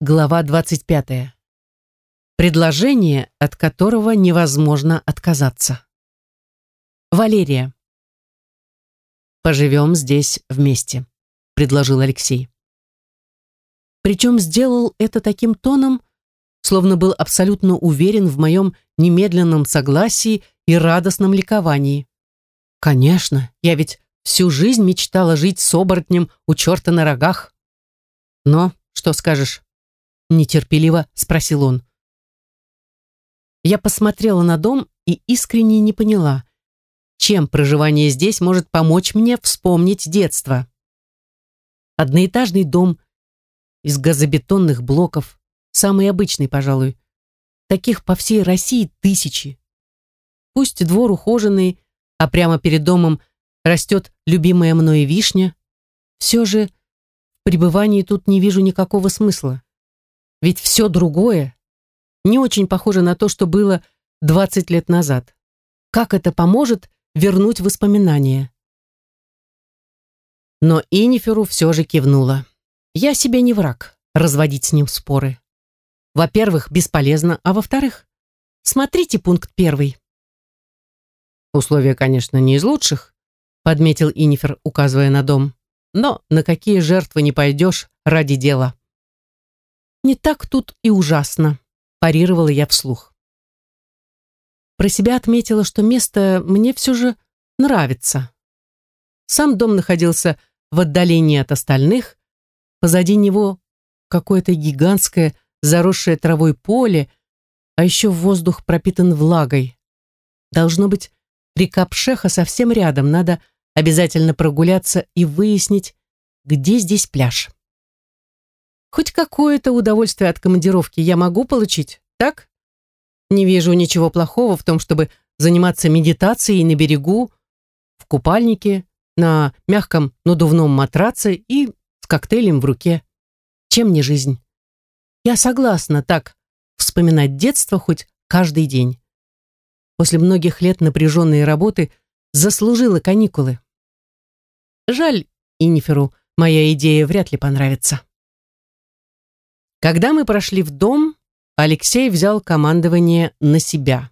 Глава 25. Предложение, от которого невозможно отказаться. Валерия. «Поживем здесь вместе», — предложил Алексей. Причем сделал это таким тоном, словно был абсолютно уверен в моем немедленном согласии и радостном ликовании. Конечно, я ведь всю жизнь мечтала жить с оборотнем у черта на рогах. Но, что скажешь, нетерпеливо спросил он. Я посмотрела на дом и искренне не поняла, чем проживание здесь может помочь мне вспомнить детство. Одноэтажный дом из газобетонных блоков, самый обычный, пожалуй. Таких по всей России тысячи. Пусть двор ухоженный, а прямо перед домом растет любимая мной вишня, все же в пребывании тут не вижу никакого смысла. Ведь все другое не очень похоже на то, что было 20 лет назад. Как это поможет вернуть воспоминания? Но Иниферу все же кивнула. Я себе не враг, разводить с ним споры. Во-первых, бесполезно, а во-вторых, смотрите пункт первый. Условия, конечно, не из лучших, подметил Инифер, указывая на дом. Но на какие жертвы не пойдешь ради дела. Не так тут и ужасно, парировала я вслух. Про себя отметила, что место мне все же нравится. Сам дом находился в отдалении от остальных, позади него какое-то гигантское заросшее травой поле, а еще воздух пропитан влагой. Должно быть, река Пшеха совсем рядом, надо обязательно прогуляться и выяснить, где здесь пляж. Хоть какое-то удовольствие от командировки я могу получить, так? Не вижу ничего плохого в том, чтобы заниматься медитацией на берегу, в купальнике, на мягком надувном матраце и с коктейлем в руке. Чем не жизнь? Я согласна так вспоминать детство хоть каждый день. После многих лет напряженной работы заслужила каникулы. Жаль, Иниферу моя идея вряд ли понравится. Когда мы прошли в дом, Алексей взял командование на себя.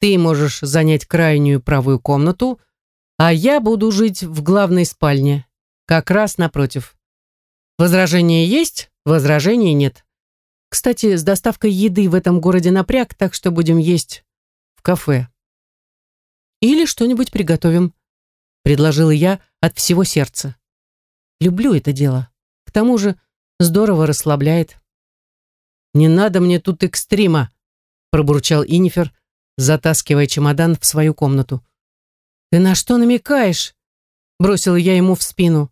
Ты можешь занять крайнюю правую комнату, а я буду жить в главной спальне, как раз напротив. Возражения есть, возражений нет. Кстати, с доставкой еды в этом городе напряг, так что будем есть в кафе. Или что-нибудь приготовим, предложила я от всего сердца. Люблю это дело. К тому же Здорово расслабляет. «Не надо мне тут экстрима», пробурчал Инифер, затаскивая чемодан в свою комнату. «Ты на что намекаешь?» бросила я ему в спину.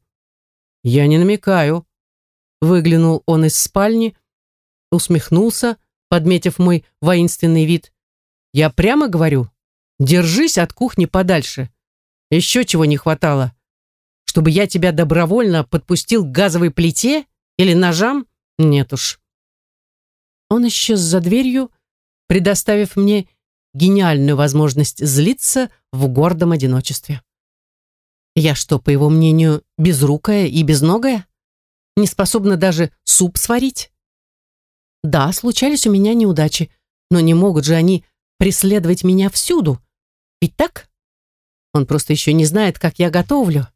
«Я не намекаю». Выглянул он из спальни, усмехнулся, подметив мой воинственный вид. «Я прямо говорю, держись от кухни подальше. Еще чего не хватало. Чтобы я тебя добровольно подпустил к газовой плите?» Или ножам? Нет уж. Он исчез за дверью, предоставив мне гениальную возможность злиться в гордом одиночестве. Я что, по его мнению, безрукая и безногая? Не способна даже суп сварить? Да, случались у меня неудачи, но не могут же они преследовать меня всюду. Ведь так? Он просто еще не знает, как я готовлю.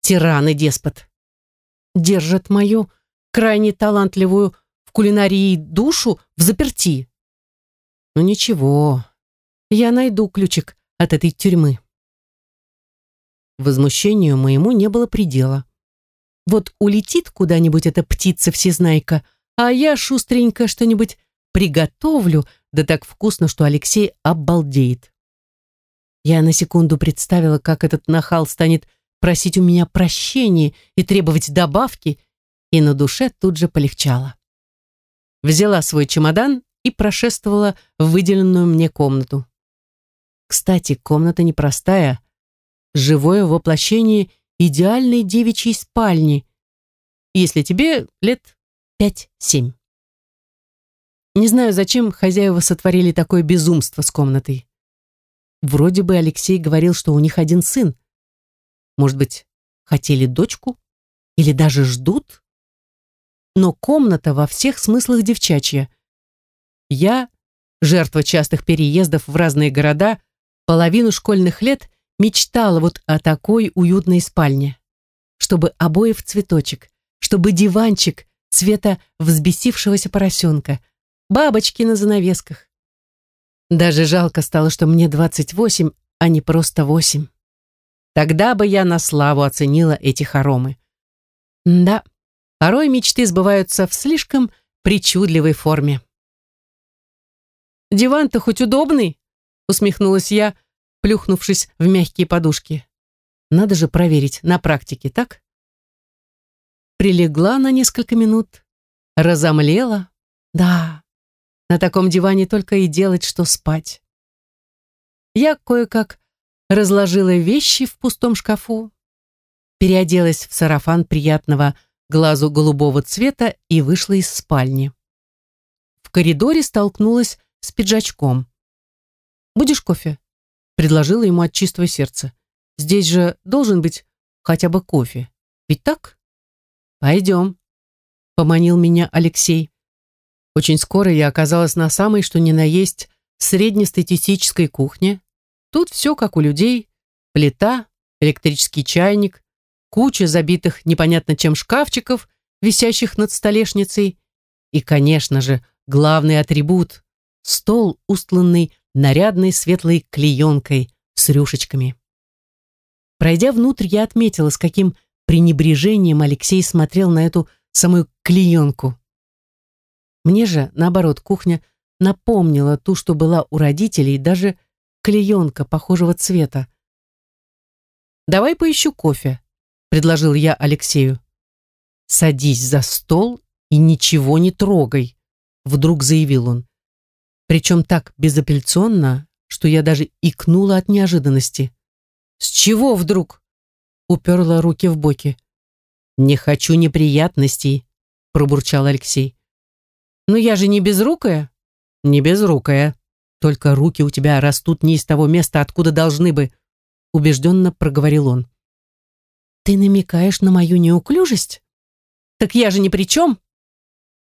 Тиран и деспот. Держит мою крайне талантливую в кулинарии душу в заперти. Ну ничего, я найду ключик от этой тюрьмы. Возмущению моему не было предела. Вот улетит куда-нибудь эта птица-всезнайка, а я шустренько что-нибудь приготовлю, да так вкусно, что Алексей обалдеет. Я на секунду представила, как этот нахал станет просить у меня прощения и требовать добавки, и на душе тут же полегчало. Взяла свой чемодан и прошествовала в выделенную мне комнату. Кстати, комната непростая, живое воплощение идеальной девичьей спальни, если тебе лет пять-семь. Не знаю, зачем хозяева сотворили такое безумство с комнатой. Вроде бы Алексей говорил, что у них один сын. Может быть, хотели дочку? Или даже ждут? Но комната во всех смыслах девчачья. Я, жертва частых переездов в разные города, половину школьных лет мечтала вот о такой уютной спальне. Чтобы обои в цветочек, чтобы диванчик цвета взбесившегося поросенка, бабочки на занавесках. Даже жалко стало, что мне 28, а не просто 8. Тогда бы я на славу оценила эти хоромы. Да, порой мечты сбываются в слишком причудливой форме. «Диван-то хоть удобный?» усмехнулась я, плюхнувшись в мягкие подушки. Надо же проверить на практике, так? Прилегла на несколько минут, разомлела. Да, на таком диване только и делать, что спать. Я кое-как разложила вещи в пустом шкафу, переоделась в сарафан приятного глазу голубого цвета и вышла из спальни. В коридоре столкнулась с пиджачком. «Будешь кофе?» предложила ему от чистого сердца. «Здесь же должен быть хотя бы кофе. Ведь так?» «Пойдем», — поманил меня Алексей. Очень скоро я оказалась на самой, что ни на есть, среднестатистической кухне. Тут все как у людей. Плита, электрический чайник, куча забитых непонятно чем шкафчиков, висящих над столешницей. И, конечно же, главный атрибут — стол, устланный нарядной светлой клеенкой с рюшечками. Пройдя внутрь, я отметила, с каким пренебрежением Алексей смотрел на эту самую клеенку. Мне же, наоборот, кухня напомнила ту, что была у родителей, даже клеенка похожего цвета. «Давай поищу кофе», — предложил я Алексею. «Садись за стол и ничего не трогай», — вдруг заявил он. Причем так безапелляционно, что я даже икнула от неожиданности. «С чего вдруг?» Уперла руки в боки. «Не хочу неприятностей», пробурчал Алексей. «Но я же не безрукая?» «Не безрукая. Только руки у тебя растут не из того места, откуда должны бы», убежденно проговорил он. «Ты намекаешь на мою неуклюжесть? Так я же ни при чем!»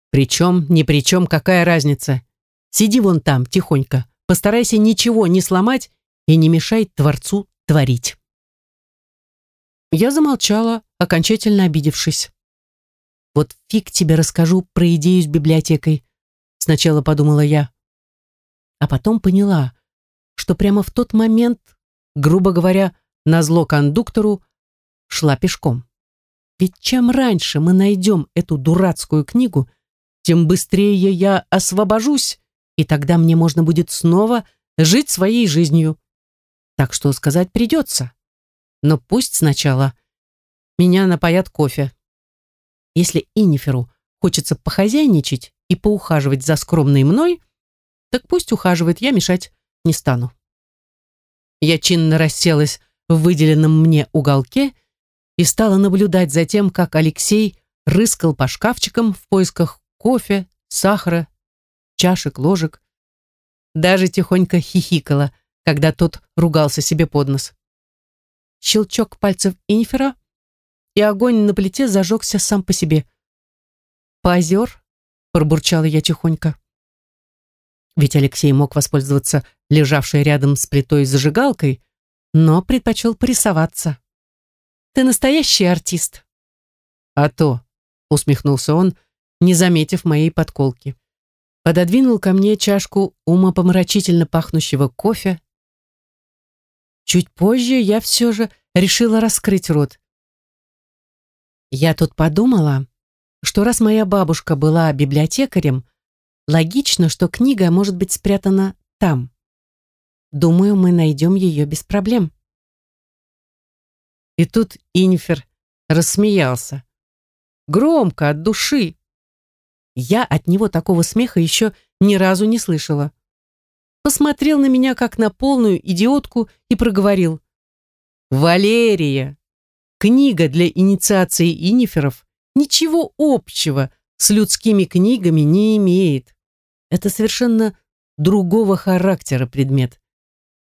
«При чем, ни при чем, какая разница? Сиди вон там, тихонько. Постарайся ничего не сломать и не мешай Творцу творить. Я замолчала, окончательно обидевшись. Вот фиг тебе расскажу про идею с библиотекой, сначала подумала я. А потом поняла, что прямо в тот момент, грубо говоря, на зло кондуктору, шла пешком. Ведь чем раньше мы найдем эту дурацкую книгу, тем быстрее я освобожусь и тогда мне можно будет снова жить своей жизнью. Так что сказать придется. Но пусть сначала меня напоят кофе. Если Иниферу хочется похозяйничать и поухаживать за скромной мной, так пусть ухаживает, я мешать не стану. Я чинно расселась в выделенном мне уголке и стала наблюдать за тем, как Алексей рыскал по шкафчикам в поисках кофе, сахара чашек, ложек. Даже тихонько хихикала, когда тот ругался себе под нос. Щелчок пальцев инфера, и огонь на плите зажегся сам по себе. «Позер?» — пробурчала я тихонько. Ведь Алексей мог воспользоваться лежавшей рядом с плитой зажигалкой, но предпочел порисоваться. «Ты настоящий артист». «А то», — усмехнулся он, не заметив моей подколки пододвинул ко мне чашку умопомрачительно пахнущего кофе. Чуть позже я все же решила раскрыть рот. Я тут подумала, что раз моя бабушка была библиотекарем, логично, что книга может быть спрятана там. Думаю, мы найдем ее без проблем. И тут Инфер рассмеялся. Громко, от души. Я от него такого смеха еще ни разу не слышала. Посмотрел на меня, как на полную идиотку, и проговорил. «Валерия, книга для инициации иниферов ничего общего с людскими книгами не имеет. Это совершенно другого характера предмет.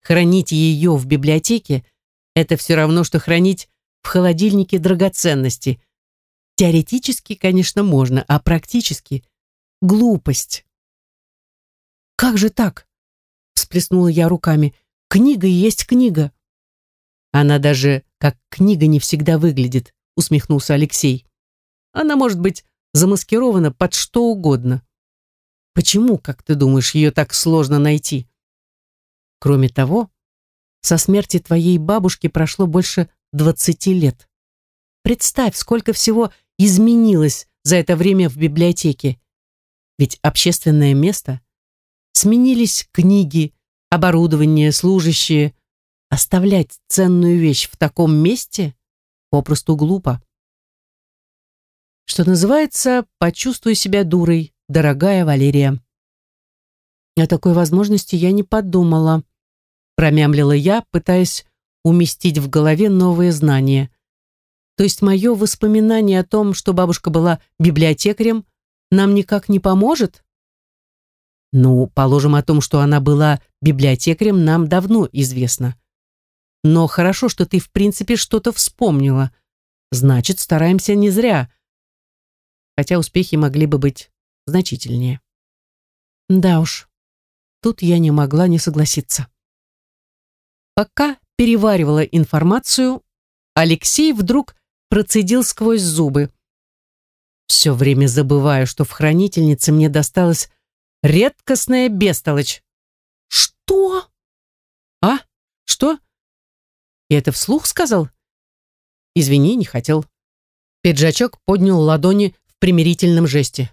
Хранить ее в библиотеке – это все равно, что хранить в холодильнике драгоценности. Теоретически, конечно, можно, а практически — глупость. «Как же так?» — всплеснула я руками. «Книга и есть книга». «Она даже как книга не всегда выглядит», — усмехнулся Алексей. «Она может быть замаскирована под что угодно. Почему, как ты думаешь, ее так сложно найти? Кроме того, со смерти твоей бабушки прошло больше двадцати лет. Представь, сколько всего изменилось за это время в библиотеке. Ведь общественное место. Сменились книги, оборудование, служащие. Оставлять ценную вещь в таком месте попросту глупо. Что называется, почувствуй себя дурой, дорогая Валерия. О такой возможности я не подумала, промямлила я, пытаясь уместить в голове новые знания. То есть мое воспоминание о том, что бабушка была библиотекарем, нам никак не поможет? Ну, положим о том, что она была библиотекарем, нам давно известно. Но хорошо, что ты в принципе что-то вспомнила. Значит, стараемся не зря. Хотя успехи могли бы быть значительнее. Да уж, тут я не могла не согласиться. Пока переваривала информацию, Алексей вдруг процедил сквозь зубы. Все время забываю, что в хранительнице мне досталась редкостная бестолочь. Что? А? Что? И это вслух сказал? Извини, не хотел. Пиджачок поднял ладони в примирительном жесте.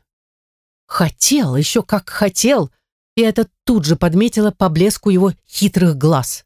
Хотел, еще как хотел, и это тут же подметила по блеску его хитрых глаз.